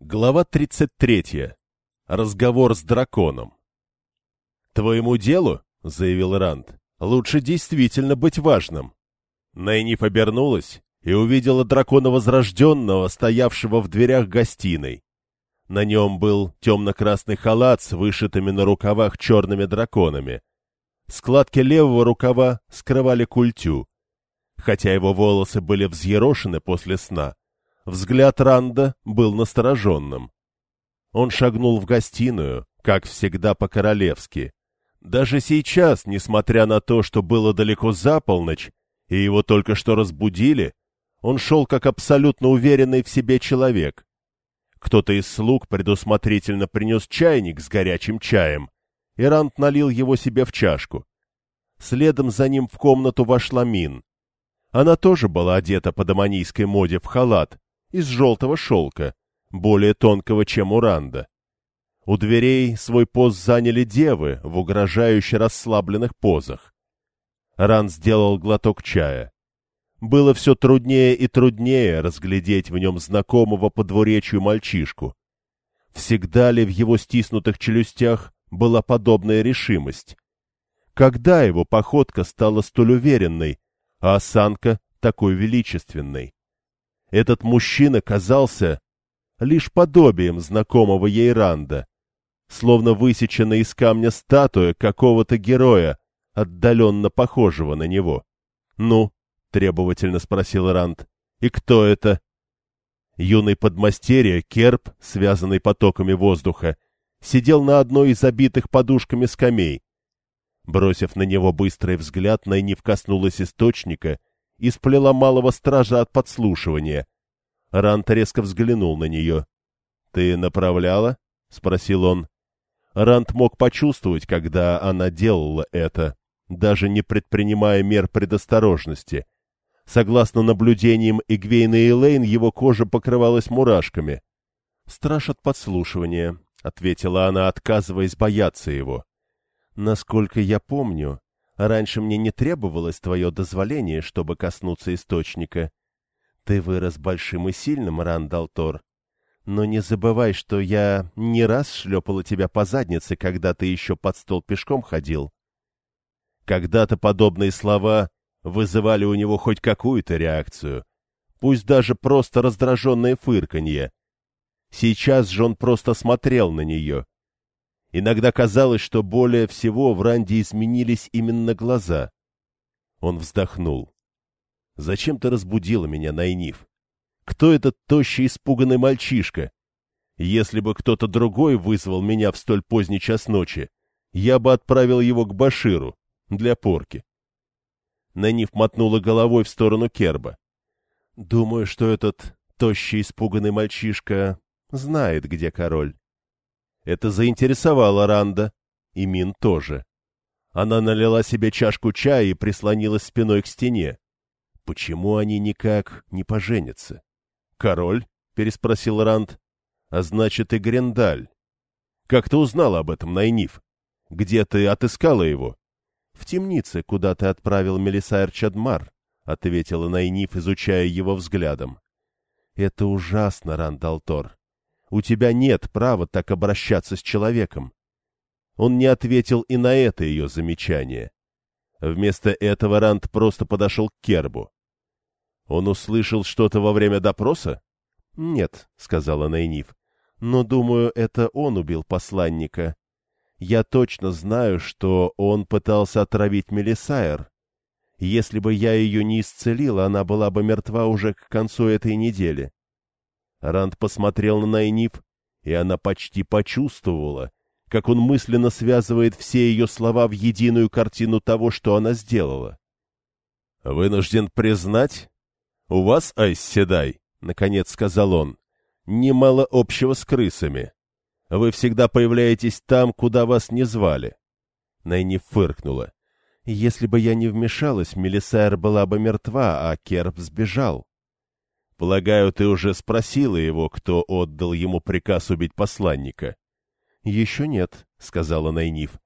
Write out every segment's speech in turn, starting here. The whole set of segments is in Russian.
Глава 33. Разговор с драконом. «Твоему делу, — заявил Ранд, — лучше действительно быть важным». Найниф обернулась и увидела дракона Возрожденного, стоявшего в дверях гостиной. На нем был темно-красный халат с вышитыми на рукавах черными драконами. Складки левого рукава скрывали культю. Хотя его волосы были взъерошены после сна, Взгляд Ранда был настороженным. Он шагнул в гостиную, как всегда по-королевски. Даже сейчас, несмотря на то, что было далеко за полночь, и его только что разбудили, он шел как абсолютно уверенный в себе человек. Кто-то из слуг предусмотрительно принес чайник с горячим чаем, и Ранд налил его себе в чашку. Следом за ним в комнату вошла Мин. Она тоже была одета по доманийской моде в халат, из желтого шелка, более тонкого, чем у Ранда. У дверей свой пост заняли девы в угрожающе расслабленных позах. Ран сделал глоток чая. Было все труднее и труднее разглядеть в нем знакомого по двуречью мальчишку. Всегда ли в его стиснутых челюстях была подобная решимость? Когда его походка стала столь уверенной, а осанка такой величественной? Этот мужчина казался лишь подобием знакомого ей Ранда, словно высеченная из камня статуя какого-то героя, отдаленно похожего на него. «Ну?» — требовательно спросил Ранд. «И кто это?» Юный подмастерье, керп, связанный потоками воздуха, сидел на одной из обитых подушками скамей. Бросив на него быстрый взгляд, Найниф коснулась источника и сплела малого стража от подслушивания. Рант резко взглянул на нее. — Ты направляла? — спросил он. Рант мог почувствовать, когда она делала это, даже не предпринимая мер предосторожности. Согласно наблюдениям Игвейна и Лейн, его кожа покрывалась мурашками. — Страж от подслушивания, — ответила она, отказываясь бояться его. — Насколько я помню, раньше мне не требовалось твое дозволение, чтобы коснуться источника. Ты вырос большим и сильным, Рандал Тор. Но не забывай, что я не раз шлепала тебя по заднице, когда ты еще под стол пешком ходил. Когда-то подобные слова вызывали у него хоть какую-то реакцию, пусть даже просто раздраженное фырканье. Сейчас же он просто смотрел на нее. Иногда казалось, что более всего в Ранде изменились именно глаза. Он вздохнул. Зачем ты разбудила меня, Найниф? Кто этот тощий испуганный мальчишка? Если бы кто-то другой вызвал меня в столь поздний час ночи, я бы отправил его к Баширу для порки. Найниф мотнула головой в сторону Керба. Думаю, что этот тощий испуганный мальчишка знает, где король. Это заинтересовало Ранда, и Мин тоже. Она налила себе чашку чая и прислонилась спиной к стене. Почему они никак не поженятся? Король? переспросил Ранд. А значит и Грендаль. Как ты узнала об этом, Найниф? Где ты отыскала его? В темнице, куда ты отправил Мелисайр Чадмар, ответила Найниф, изучая его взглядом. Это ужасно, Рандалтор. У тебя нет права так обращаться с человеком. Он не ответил и на это ее замечание. Вместо этого Ранд просто подошел к Кербу. Он услышал что-то во время допроса? — Нет, — сказала Найниф, — но, думаю, это он убил посланника. Я точно знаю, что он пытался отравить Мелисайр. Если бы я ее не исцелила, она была бы мертва уже к концу этой недели. Ранд посмотрел на Найниф, и она почти почувствовала, как он мысленно связывает все ее слова в единую картину того, что она сделала. «Вынужден признать, «У вас, Айсседай, — наконец сказал он, — немало общего с крысами. Вы всегда появляетесь там, куда вас не звали». Найни фыркнула. «Если бы я не вмешалась, Мелисайр была бы мертва, а Керп сбежал». «Полагаю, ты уже спросила его, кто отдал ему приказ убить посланника?» «Еще нет», — сказала Найниф.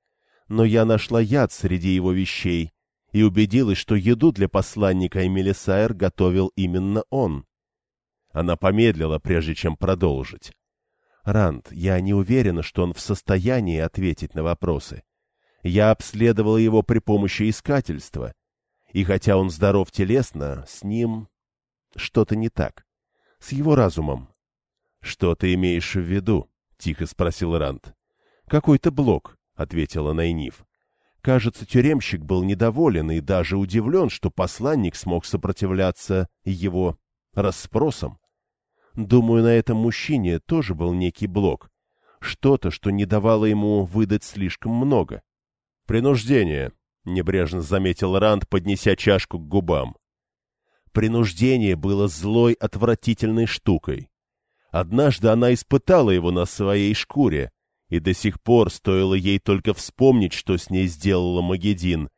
«Но я нашла яд среди его вещей, и убедилась, что еду для посланника Эмилисайр готовил именно он. Она помедлила, прежде чем продолжить. Ранд, я не уверена, что он в состоянии ответить на вопросы. Я обследовала его при помощи искательства, и хотя он здоров телесно, с ним что-то не так. С его разумом. — Что ты имеешь в виду? — тихо спросил Ранд. — Какой-то блок, — ответила Найниф. Кажется, тюремщик был недоволен и даже удивлен, что посланник смог сопротивляться его расспросам. Думаю, на этом мужчине тоже был некий блок. Что-то, что не давало ему выдать слишком много. «Принуждение», — небрежно заметил Ранд, поднеся чашку к губам. Принуждение было злой, отвратительной штукой. Однажды она испытала его на своей шкуре, и до сих пор стоило ей только вспомнить, что с ней сделала Магедин,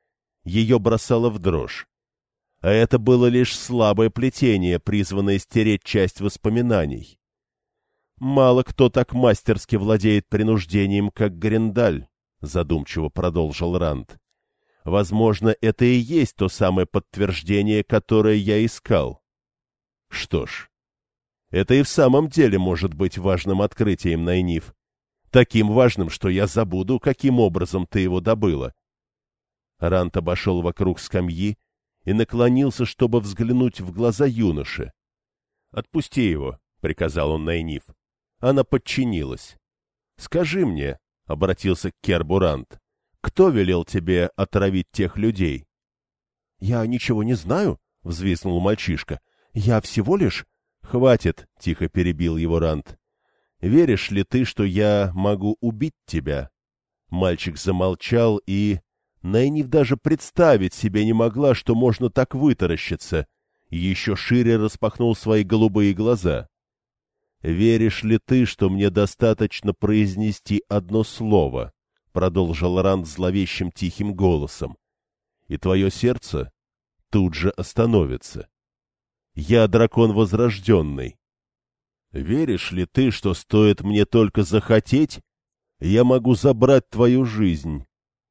ее бросало в дрожь. А это было лишь слабое плетение, призванное стереть часть воспоминаний. «Мало кто так мастерски владеет принуждением, как Гриндаль», — задумчиво продолжил Ранд. «Возможно, это и есть то самое подтверждение, которое я искал». «Что ж, это и в самом деле может быть важным открытием, Найниф. Таким важным, что я забуду, каким образом ты его добыла. Рант обошел вокруг скамьи и наклонился, чтобы взглянуть в глаза юноши. — Отпусти его, — приказал он Найниф. Она подчинилась. — Скажи мне, — обратился к Кербу Рант, — кто велел тебе отравить тех людей? — Я ничего не знаю, — взвиснул мальчишка. — Я всего лишь... — Хватит, — тихо перебил его Рант. Веришь ли ты, что я могу убить тебя?» Мальчик замолчал и... Найниф даже представить себе не могла, что можно так вытаращиться, еще шире распахнул свои голубые глаза. «Веришь ли ты, что мне достаточно произнести одно слово?» — продолжил Ранд зловещим тихим голосом. «И твое сердце тут же остановится. Я дракон возрожденный, Веришь ли ты, что стоит мне только захотеть, я могу забрать твою жизнь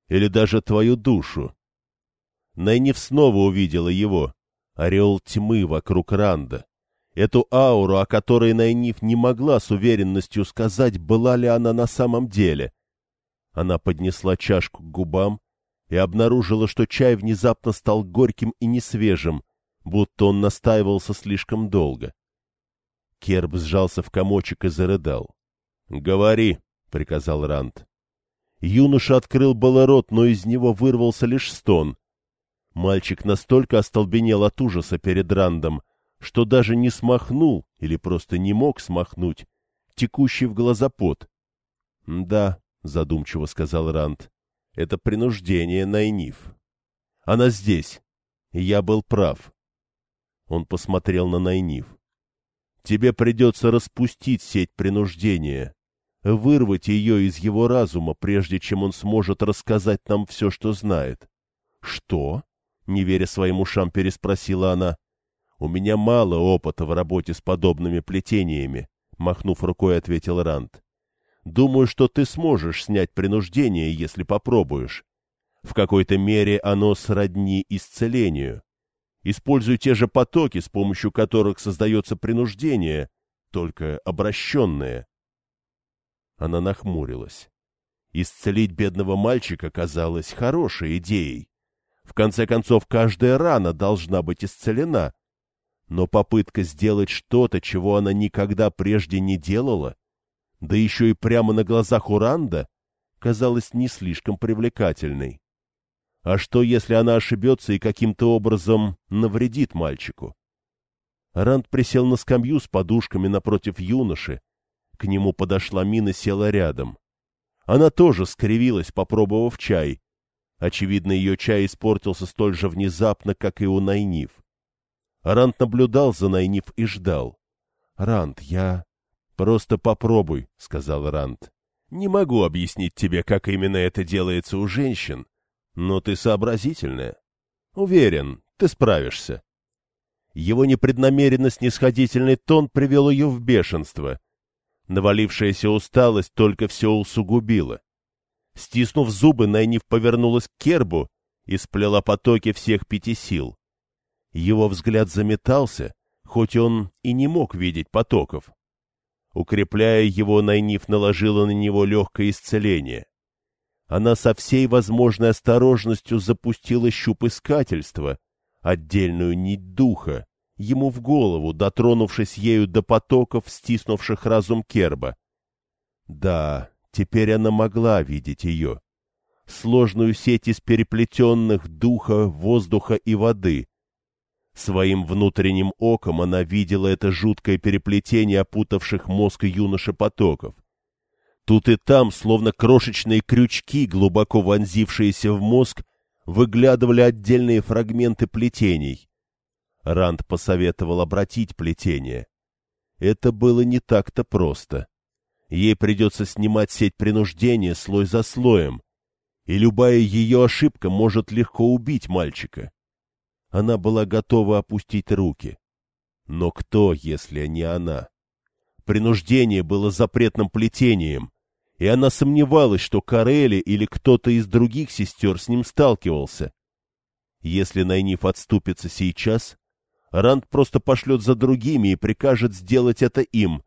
или даже твою душу? Найниф снова увидела его, орел тьмы вокруг Ранда. Эту ауру, о которой Найниф не могла с уверенностью сказать, была ли она на самом деле. Она поднесла чашку к губам и обнаружила, что чай внезапно стал горьким и несвежим, будто он настаивался слишком долго. Керб сжался в комочек и зарыдал. — Говори, — приказал Ранд. Юноша открыл было рот, но из него вырвался лишь стон. Мальчик настолько остолбенел от ужаса перед Рандом, что даже не смахнул, или просто не мог смахнуть, текущий в глаза пот. — Да, — задумчиво сказал Ранд, — это принуждение Найниф. Она здесь, я был прав. Он посмотрел на Найниф. Тебе придется распустить сеть принуждения, вырвать ее из его разума, прежде чем он сможет рассказать нам все, что знает. — Что? — не веря своим ушам, переспросила она. — У меня мало опыта в работе с подобными плетениями, — махнув рукой, ответил Ранд. — Думаю, что ты сможешь снять принуждение, если попробуешь. В какой-то мере оно сродни исцелению. Используй те же потоки, с помощью которых создается принуждение, только обращенное. Она нахмурилась. Исцелить бедного мальчика казалось хорошей идеей. В конце концов, каждая рана должна быть исцелена. Но попытка сделать что-то, чего она никогда прежде не делала, да еще и прямо на глазах Уранда, казалась не слишком привлекательной. А что, если она ошибется и каким-то образом навредит мальчику? Ранд присел на скамью с подушками напротив юноши. К нему подошла Мина, села рядом. Она тоже скривилась, попробовав чай. Очевидно, ее чай испортился столь же внезапно, как и у Найниф. Ранд наблюдал за Найниф и ждал. — Ранд, я... — Просто попробуй, — сказал Ранд. — Не могу объяснить тебе, как именно это делается у женщин, но ты сообразительная. Уверен, ты справишься. Его непреднамеренно снисходительный тон привел ее в бешенство. Навалившаяся усталость только все усугубила. Стиснув зубы, Найниф повернулась к Кербу и сплела потоки всех пяти сил. Его взгляд заметался, хоть он и не мог видеть потоков. Укрепляя его, Найниф наложила на него легкое исцеление. Она со всей возможной осторожностью запустила щуп искательства, отдельную нить духа, ему в голову, дотронувшись ею до потоков, стиснувших разум Керба. Да, теперь она могла видеть ее. Сложную сеть из переплетенных духа, воздуха и воды. Своим внутренним оком она видела это жуткое переплетение опутавших мозг юноши потоков. Тут и там, словно крошечные крючки, глубоко вонзившиеся в мозг, выглядывали отдельные фрагменты плетений. Ранд посоветовал обратить плетение. Это было не так-то просто. Ей придется снимать сеть принуждения слой за слоем, и любая ее ошибка может легко убить мальчика. Она была готова опустить руки. Но кто, если не она? Принуждение было запретным плетением, и она сомневалась, что Карели или кто-то из других сестер с ним сталкивался. Если Найниф отступится сейчас, Ранд просто пошлет за другими и прикажет сделать это им,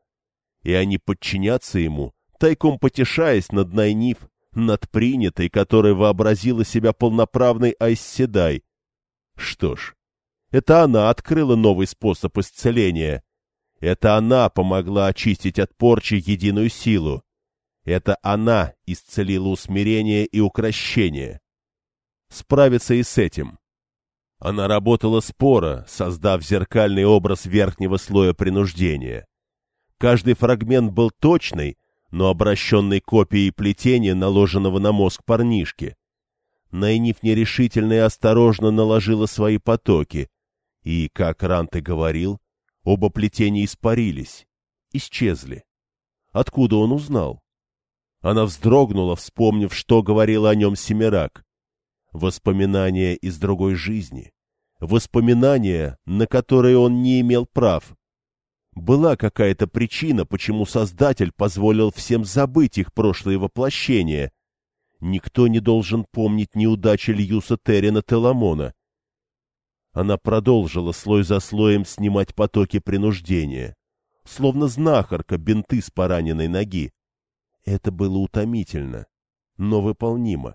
и они подчинятся ему, тайком потешаясь над Найниф, над принятой, которая вообразила себя полноправной Айсседай. Что ж, это она открыла новый способ исцеления. Это она помогла очистить от порчи единую силу. Это она исцелила усмирение и укращение. Справиться и с этим. Она работала споро, создав зеркальный образ верхнего слоя принуждения. Каждый фрагмент был точный, но обращенной копией плетения, наложенного на мозг парнишки. Найниф нерешительно и осторожно наложила свои потоки, и, как Ранте говорил, оба плетения испарились, исчезли. Откуда он узнал? Она вздрогнула, вспомнив, что говорил о нем Семирак. Воспоминания из другой жизни. Воспоминания, на которые он не имел прав. Была какая-то причина, почему Создатель позволил всем забыть их прошлые воплощения. Никто не должен помнить неудачи Льюса Террина Теламона. Она продолжила слой за слоем снимать потоки принуждения, словно знахарка бинты с пораненной ноги. Это было утомительно, но выполнимо.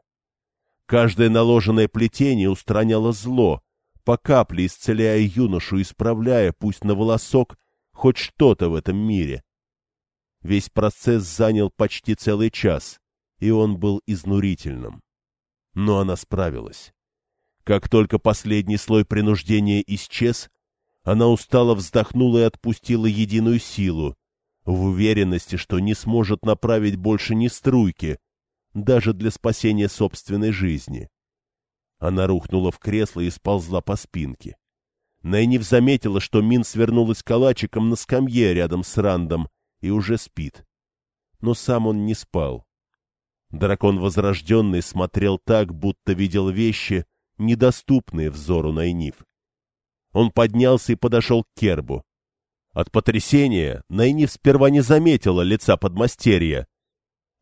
Каждое наложенное плетение устраняло зло, по капле исцеляя юношу, исправляя, пусть на волосок, хоть что-то в этом мире. Весь процесс занял почти целый час, и он был изнурительным. Но она справилась. Как только последний слой принуждения исчез, она устало вздохнула и отпустила единую силу, в уверенности, что не сможет направить больше ни струйки, даже для спасения собственной жизни. Она рухнула в кресло и сползла по спинке. Найниф заметила, что Мин свернулась калачиком на скамье рядом с Рандом и уже спит. Но сам он не спал. Дракон Возрожденный смотрел так, будто видел вещи, недоступные взору Найниф. Он поднялся и подошел к Кербу. От потрясения Найниф сперва не заметила лица подмастерья,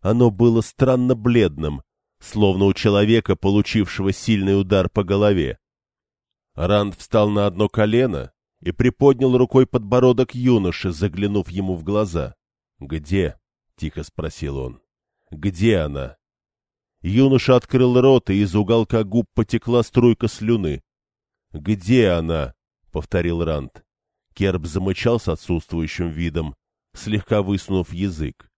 оно было странно бледным, словно у человека, получившего сильный удар по голове. Ранд встал на одно колено и приподнял рукой подбородок юноши, заглянув ему в глаза. «Где?» — тихо спросил он. «Где она?» Юноша открыл рот, и из уголка губ потекла струйка слюны. «Где она?» — повторил Ранд. Керб замычал с отсутствующим видом, слегка высунув язык.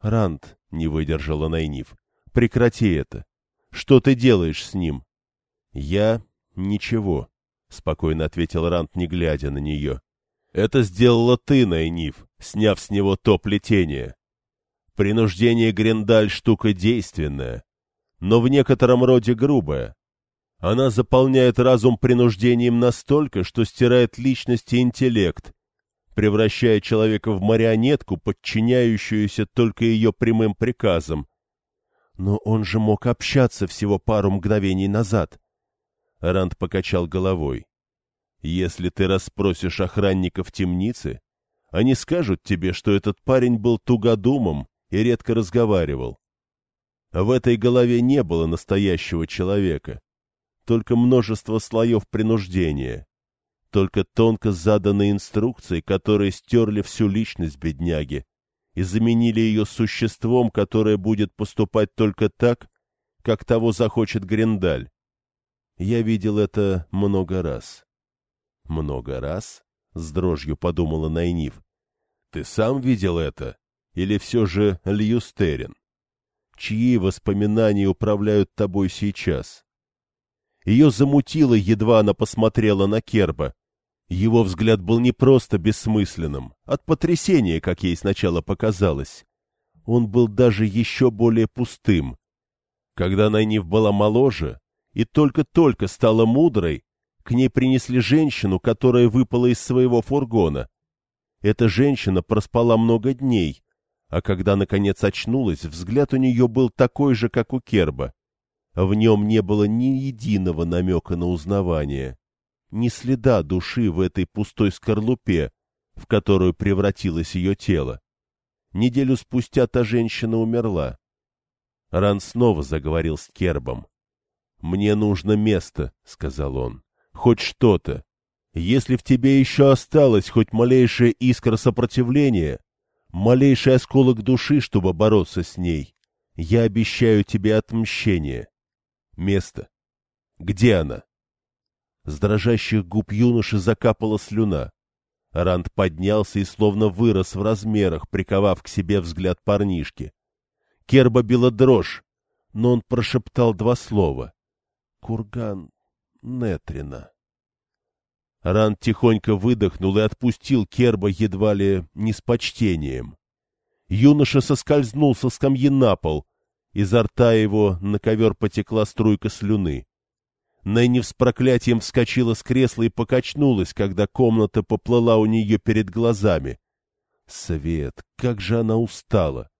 «Ранд», — не выдержала Найниф, — «прекрати это. Что ты делаешь с ним?» «Я... ничего», — спокойно ответил Ранд, не глядя на нее. «Это сделала ты, Найниф, сняв с него то плетение. Принуждение Грендаль — штука действенная, но в некотором роде грубая. Она заполняет разум принуждением настолько, что стирает личность и интеллект, превращая человека в марионетку, подчиняющуюся только ее прямым приказам. Но он же мог общаться всего пару мгновений назад. Ранд покачал головой. Если ты расспросишь охранников темницы, они скажут тебе, что этот парень был тугодумом и редко разговаривал. В этой голове не было настоящего человека, только множество слоев принуждения, только тонко заданные инструкции, которые стерли всю личность бедняги, и заменили ее существом, которое будет поступать только так, как того захочет Гриндаль. Я видел это много раз. Много раз? С дрожью подумала Найниф. Ты сам видел это? Или все же Льюстерин? Чьи воспоминания управляют тобой сейчас? Ее замутило, едва она посмотрела на Керба. Его взгляд был не просто бессмысленным, от потрясения, как ей сначала показалось. Он был даже еще более пустым. Когда Найниф была моложе и только-только стала мудрой, к ней принесли женщину, которая выпала из своего фургона. Эта женщина проспала много дней, а когда, наконец, очнулась, взгляд у нее был такой же, как у Керба. В нем не было ни единого намека на узнавание, ни следа души в этой пустой скорлупе, в которую превратилось ее тело. Неделю спустя та женщина умерла. Ран снова заговорил с Кербом. «Мне нужно место», — сказал он, — «хоть что-то. Если в тебе еще осталось хоть малейшая искра сопротивления, малейший осколок души, чтобы бороться с ней, я обещаю тебе отмщение. Место. Где она? С дрожащих губ юноши закапала слюна. Ранд поднялся и словно вырос в размерах, приковав к себе взгляд парнишки. Керба била дрожь, но он прошептал два слова. «Курган Нетрина». Ранд тихонько выдохнул и отпустил Керба едва ли не с почтением. Юноша соскользнул со скамьи на пол, Изо рта его на ковер потекла струйка слюны. Нэнни с проклятием вскочила с кресла и покачнулась, когда комната поплыла у нее перед глазами. Свет, как же она устала!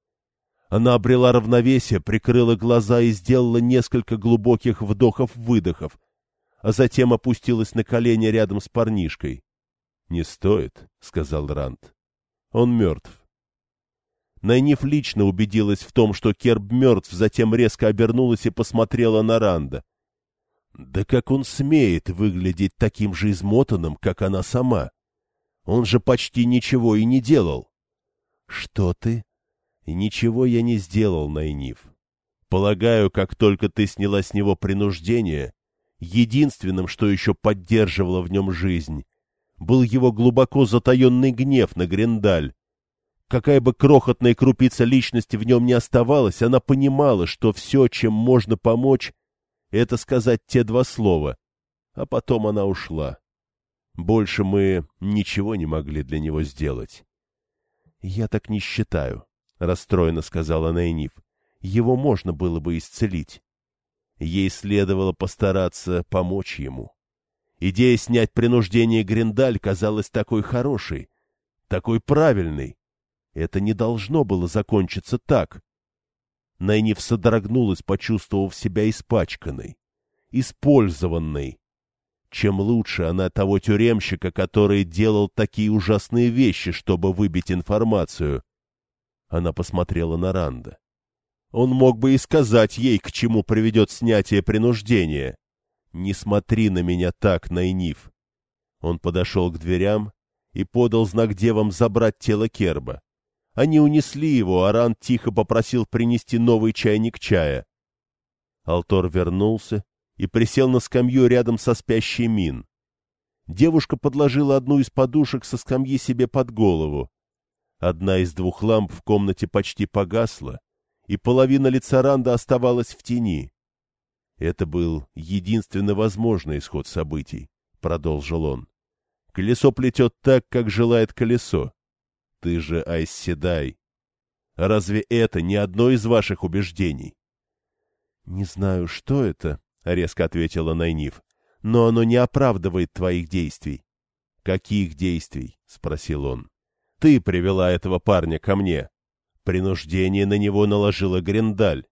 Она обрела равновесие, прикрыла глаза и сделала несколько глубоких вдохов-выдохов, а затем опустилась на колени рядом с парнишкой. — Не стоит, — сказал Рант. — Он мертв. Найниф лично убедилась в том, что Керб мертв, затем резко обернулась и посмотрела на Ранда. Да как он смеет выглядеть таким же измотанным, как она сама? Он же почти ничего и не делал. — Что ты? — Ничего я не сделал, Найниф. Полагаю, как только ты сняла с него принуждение, единственным, что еще поддерживало в нем жизнь, был его глубоко затаенный гнев на Гриндаль, Какая бы крохотная крупица личности в нем не оставалась, она понимала, что все, чем можно помочь, это сказать те два слова. А потом она ушла. Больше мы ничего не могли для него сделать. — Я так не считаю, — расстроенно сказала Найниф. — Его можно было бы исцелить. Ей следовало постараться помочь ему. Идея снять принуждение Гриндаль казалась такой хорошей, такой правильной. Это не должно было закончиться так. Найниф содрогнулась, почувствовав себя испачканной, использованной. Чем лучше она того тюремщика, который делал такие ужасные вещи, чтобы выбить информацию. Она посмотрела на Ранда. Он мог бы и сказать ей, к чему приведет снятие принуждения. «Не смотри на меня так, Найниф!» Он подошел к дверям и подал знак девам забрать тело Керба. Они унесли его, а Ран тихо попросил принести новый чайник чая. Алтор вернулся и присел на скамью рядом со спящей Мин. Девушка подложила одну из подушек со скамьи себе под голову. Одна из двух ламп в комнате почти погасла, и половина лица Ранда оставалась в тени. Это был единственно возможный исход событий, — продолжил он. Колесо плетет так, как желает колесо. Ты же Айсседай. Разве это не одно из ваших убеждений? — Не знаю, что это, — резко ответила Найниф, — но оно не оправдывает твоих действий. — Каких действий? — спросил он. — Ты привела этого парня ко мне. Принуждение на него наложила Гриндаль.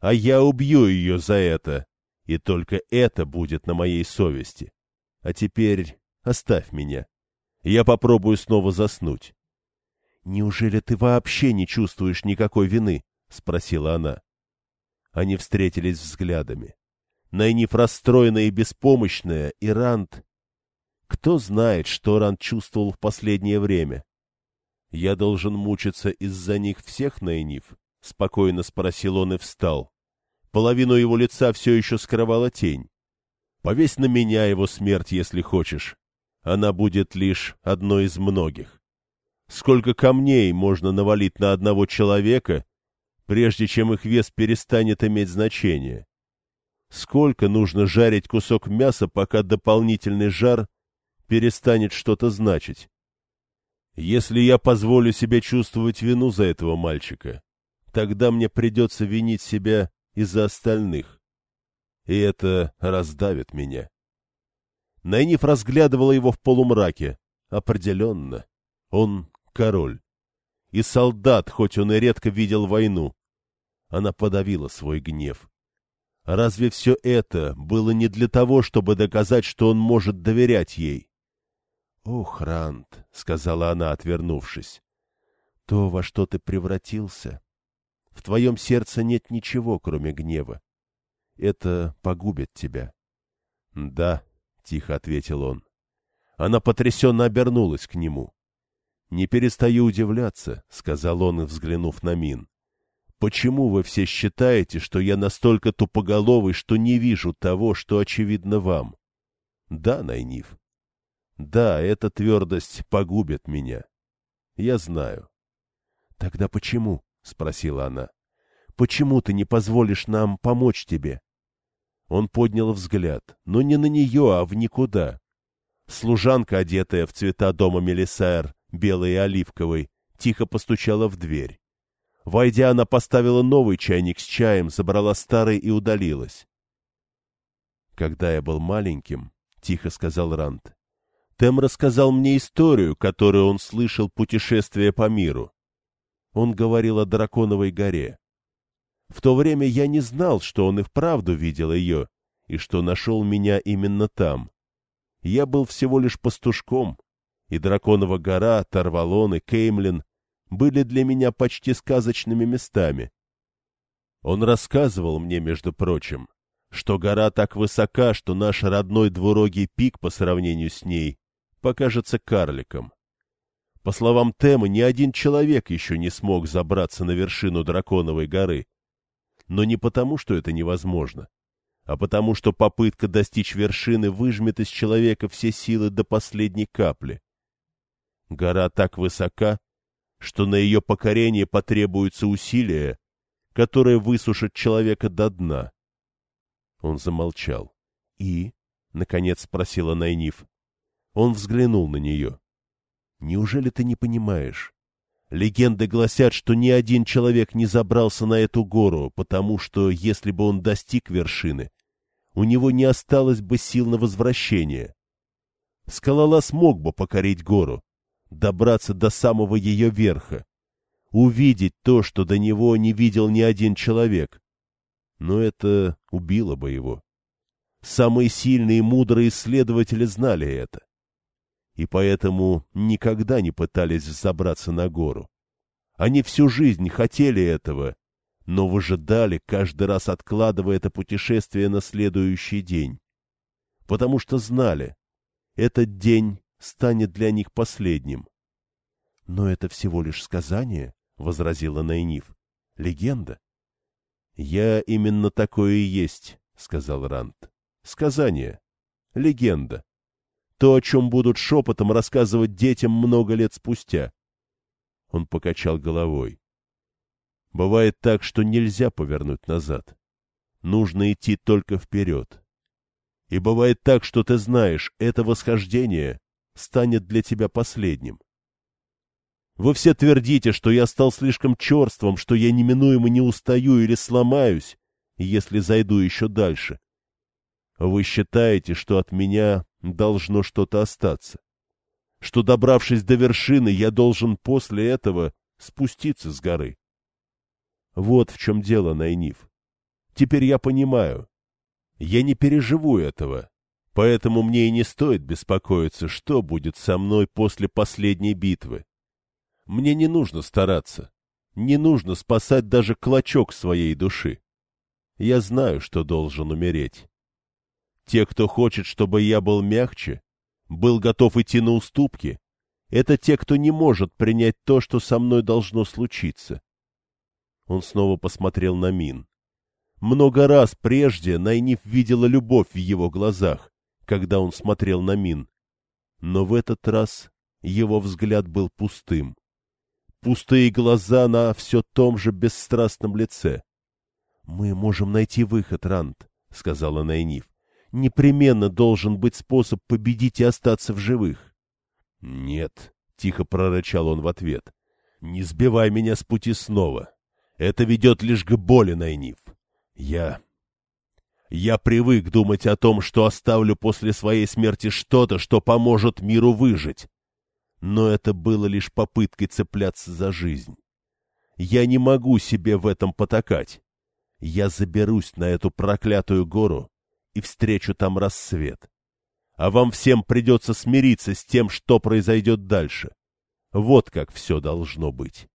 А я убью ее за это, и только это будет на моей совести. А теперь оставь меня. Я попробую снова заснуть. «Неужели ты вообще не чувствуешь никакой вины?» — спросила она. Они встретились взглядами. Найниф расстроенная и беспомощная, и Ранд... Кто знает, что Ранд чувствовал в последнее время? Я должен мучиться из-за них всех, Найниф? — спокойно спросил он и встал. Половину его лица все еще скрывала тень. Повесь на меня его смерть, если хочешь. Она будет лишь одной из многих. Сколько камней можно навалить на одного человека, прежде чем их вес перестанет иметь значение? Сколько нужно жарить кусок мяса, пока дополнительный жар перестанет что-то значить? Если я позволю себе чувствовать вину за этого мальчика, тогда мне придется винить себя из-за остальных. И это раздавит меня. Найниф разглядывала его в полумраке. Определенно. Он король. И солдат, хоть он и редко видел войну. Она подавила свой гнев. Разве все это было не для того, чтобы доказать, что он может доверять ей? — Ох, Рант, — сказала она, отвернувшись, — то, во что ты превратился, в твоем сердце нет ничего, кроме гнева. Это погубит тебя. — Да, — тихо ответил он. Она потрясенно обернулась к нему. — Не перестаю удивляться, — сказал он, взглянув на Мин. — Почему вы все считаете, что я настолько тупоголовый, что не вижу того, что очевидно вам? Да, Найниф. Да, эта твердость погубит меня. Я знаю. — Тогда почему? — спросила она. — Почему ты не позволишь нам помочь тебе? Он поднял взгляд, но не на нее, а в никуда. Служанка, одетая в цвета дома Мелисайр, белой и оливковой, тихо постучала в дверь. Войдя, она поставила новый чайник с чаем, забрала старый и удалилась. «Когда я был маленьким», — тихо сказал Рант, — Тем рассказал мне историю, которую он слышал путешествие по миру. Он говорил о Драконовой горе. В то время я не знал, что он и вправду видел ее, и что нашел меня именно там. Я был всего лишь пастушком, и Драконова гора, Тарвалон и Кеймлин были для меня почти сказочными местами. Он рассказывал мне, между прочим, что гора так высока, что наш родной двурогий пик по сравнению с ней покажется карликом. По словам Темы, ни один человек еще не смог забраться на вершину Драконовой горы. Но не потому, что это невозможно, а потому, что попытка достичь вершины выжмет из человека все силы до последней капли. Гора так высока, что на ее покорение потребуются усилия, которые высушат человека до дна. Он замолчал. «И?» — наконец спросила Найниф. Он взглянул на нее. Неужели ты не понимаешь? Легенды гласят, что ни один человек не забрался на эту гору, потому что, если бы он достиг вершины, у него не осталось бы сил на возвращение. Скалолаз мог бы покорить гору, добраться до самого ее верха, увидеть то, что до него не видел ни один человек. Но это убило бы его. Самые сильные и мудрые исследователи знали это и поэтому никогда не пытались взобраться на гору. Они всю жизнь хотели этого, но выжидали, каждый раз откладывая это путешествие на следующий день. Потому что знали, этот день станет для них последним. — Но это всего лишь сказание, — возразила Найниф. — Легенда. — Я именно такое и есть, — сказал Рант. — Сказание. Легенда. То, о чем будут шепотом рассказывать детям много лет спустя. Он покачал головой. Бывает так, что нельзя повернуть назад. Нужно идти только вперед. И бывает так, что ты знаешь, это восхождение станет для тебя последним. Вы все твердите, что я стал слишком черством, что я неминуемо не устаю или сломаюсь, если зайду еще дальше. Вы считаете, что от меня должно что-то остаться. Что, добравшись до вершины, я должен после этого спуститься с горы. Вот в чем дело, Найниф. Теперь я понимаю. Я не переживу этого, поэтому мне и не стоит беспокоиться, что будет со мной после последней битвы. Мне не нужно стараться, не нужно спасать даже клочок своей души. Я знаю, что должен умереть. Те, кто хочет, чтобы я был мягче, был готов идти на уступки, Это те, кто не может принять то, что со мной должно случиться. Он снова посмотрел на Мин. Много раз прежде Найниф видела любовь в его глазах, когда он смотрел на Мин. Но в этот раз его взгляд был пустым. Пустые глаза на все том же бесстрастном лице. — Мы можем найти выход, Рант, — сказала Найниф. — Непременно должен быть способ победить и остаться в живых. — Нет, — тихо прорычал он в ответ. — Не сбивай меня с пути снова. Это ведет лишь к боли, Найниф. Я... Я привык думать о том, что оставлю после своей смерти что-то, что поможет миру выжить. Но это было лишь попыткой цепляться за жизнь. Я не могу себе в этом потакать. Я заберусь на эту проклятую гору и встречу там рассвет. А вам всем придется смириться с тем, что произойдет дальше. Вот как все должно быть.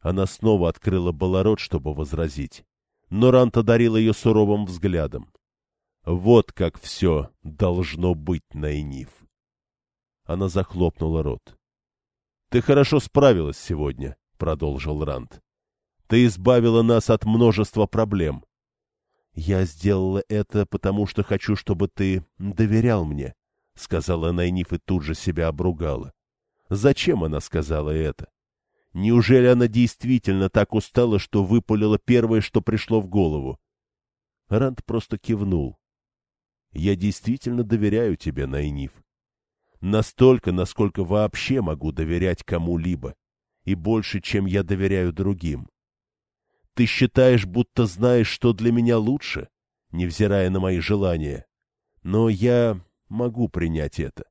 Она снова открыла было рот, чтобы возразить но Рант одарил ее суровым взглядом. Вот как все должно быть, Найниф. Она захлопнула рот. — Ты хорошо справилась сегодня, — продолжил Рант. — Ты избавила нас от множества проблем. — Я сделала это, потому что хочу, чтобы ты доверял мне, — сказала Найниф и тут же себя обругала. Зачем она сказала это? Неужели она действительно так устала, что выпалила первое, что пришло в голову? Ранд просто кивнул. — Я действительно доверяю тебе, Найниф. Настолько, насколько вообще могу доверять кому-либо, и больше, чем я доверяю другим. Ты считаешь, будто знаешь, что для меня лучше, невзирая на мои желания, но я могу принять это.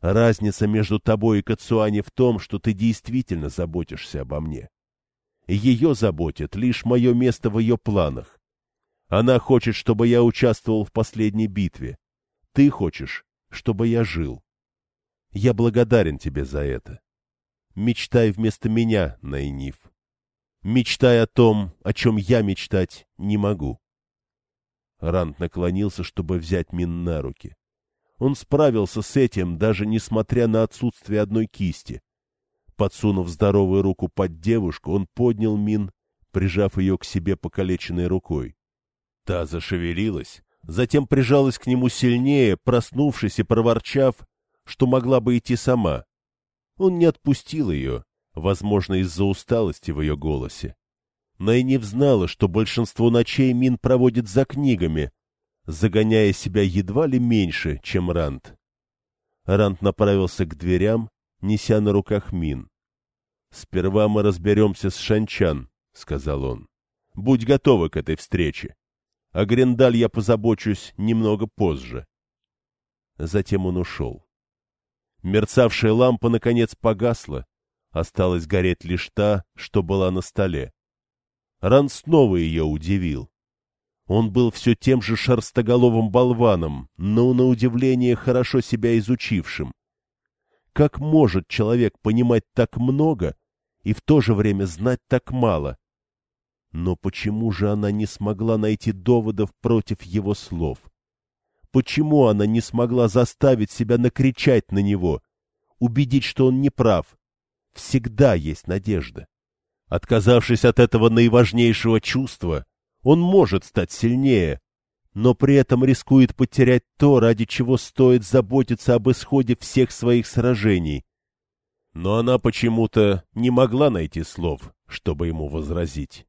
Разница между тобой и Кацуани в том, что ты действительно заботишься обо мне. Ее заботит лишь мое место в ее планах. Она хочет, чтобы я участвовал в последней битве. Ты хочешь, чтобы я жил. Я благодарен тебе за это. Мечтай вместо меня, Найниф. Мечтай о том, о чем я мечтать не могу. Рант наклонился, чтобы взять Мин на руки. Он справился с этим, даже несмотря на отсутствие одной кисти. Подсунув здоровую руку под девушку, он поднял Мин, прижав ее к себе покалеченной рукой. Та зашевелилась, затем прижалась к нему сильнее, проснувшись и проворчав, что могла бы идти сама. Он не отпустил ее, возможно, из-за усталости в ее голосе. Найнив знала, что большинство ночей Мин проводит за книгами, загоняя себя едва ли меньше, чем Рант. Рант направился к дверям, неся на руках Мин. «Сперва мы разберемся с Шанчан», — сказал он. «Будь готова к этой встрече. О Грендаль я позабочусь немного позже». Затем он ушел. Мерцавшая лампа, наконец, погасла. Осталась гореть лишь та, что была на столе. Ран снова ее удивил. Он был все тем же шерстоголовым болваном, но, на удивление, хорошо себя изучившим. Как может человек понимать так много и в то же время знать так мало? Но почему же она не смогла найти доводов против его слов? Почему она не смогла заставить себя накричать на него, убедить, что он не прав? Всегда есть надежда. Отказавшись от этого наиважнейшего чувства, он может стать сильнее, но при этом рискует потерять то, ради чего стоит заботиться об исходе всех своих сражений. Но она почему-то не могла найти слов, чтобы ему возразить.